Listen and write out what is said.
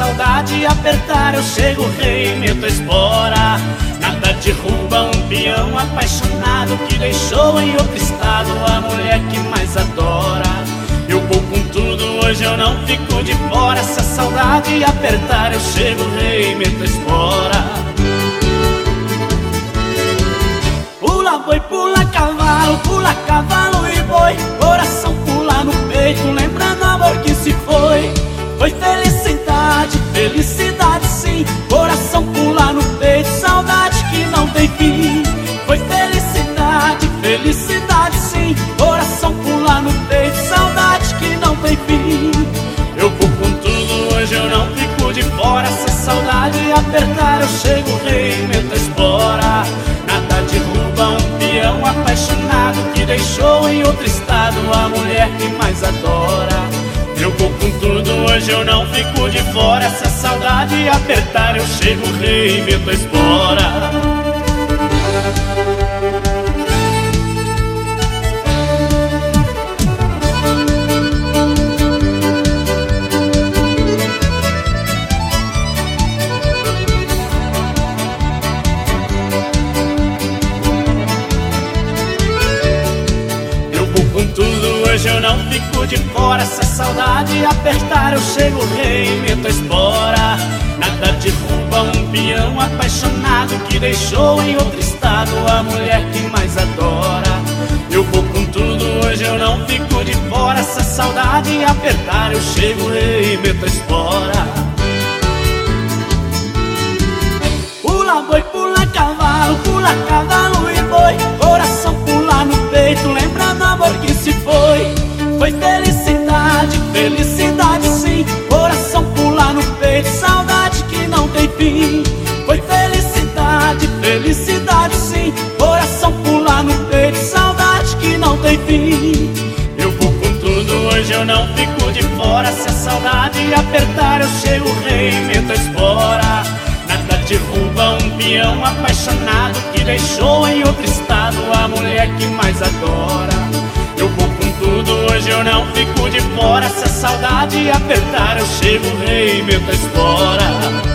saudade apertar eu chego, rei, meto espora. Nada derruba um peão apaixonado Que deixou em outro estado a mulher que mais adora. Eu vou com tudo, hoje eu não fico de fora. Se a saudade apertar eu chego, rei, meto espora. Pula boi, pula cavalo, pula cavalo e boi. Coração pula no peito, foi felicidade, felicidade sim. Coração pula no peito, saudade que não tem fim. Foi felicidade, felicidade sim. Coração pula no peito, saudade que não tem fim. Eu vou com tudo, hoje eu não fico de fora. Se saudade apertar eu chego, rei, meto espora. Nada derruba um peão apaixonado Que deixou em outro estado a mulher que mais adora. Eu vou com tudo, hoje eu não fico de fora. Se a saudade apertar eu chego, rei, meto espora hoje eu não fico de fora Se a saudade apertar eu chego rei, meto a espora. Nada derruba um peão apaixonado Que deixou em outro estado a mulher que mais adora. Eu vou com tudo, hoje eu não fico de fora Se a saudade apertar eu chego rei, meto a espora. Pula boi, pula cavalo, pula cavalo hoje eu não fico de fora. Se a saudade apertar eu chego rei, meto a espora Nada derruba um peão apaixonado Que deixou em outro estado a mulher que mais adora. Eu vou com tudo, hoje eu não fico de fora. Se a saudade apertar eu chego rei, meto a espora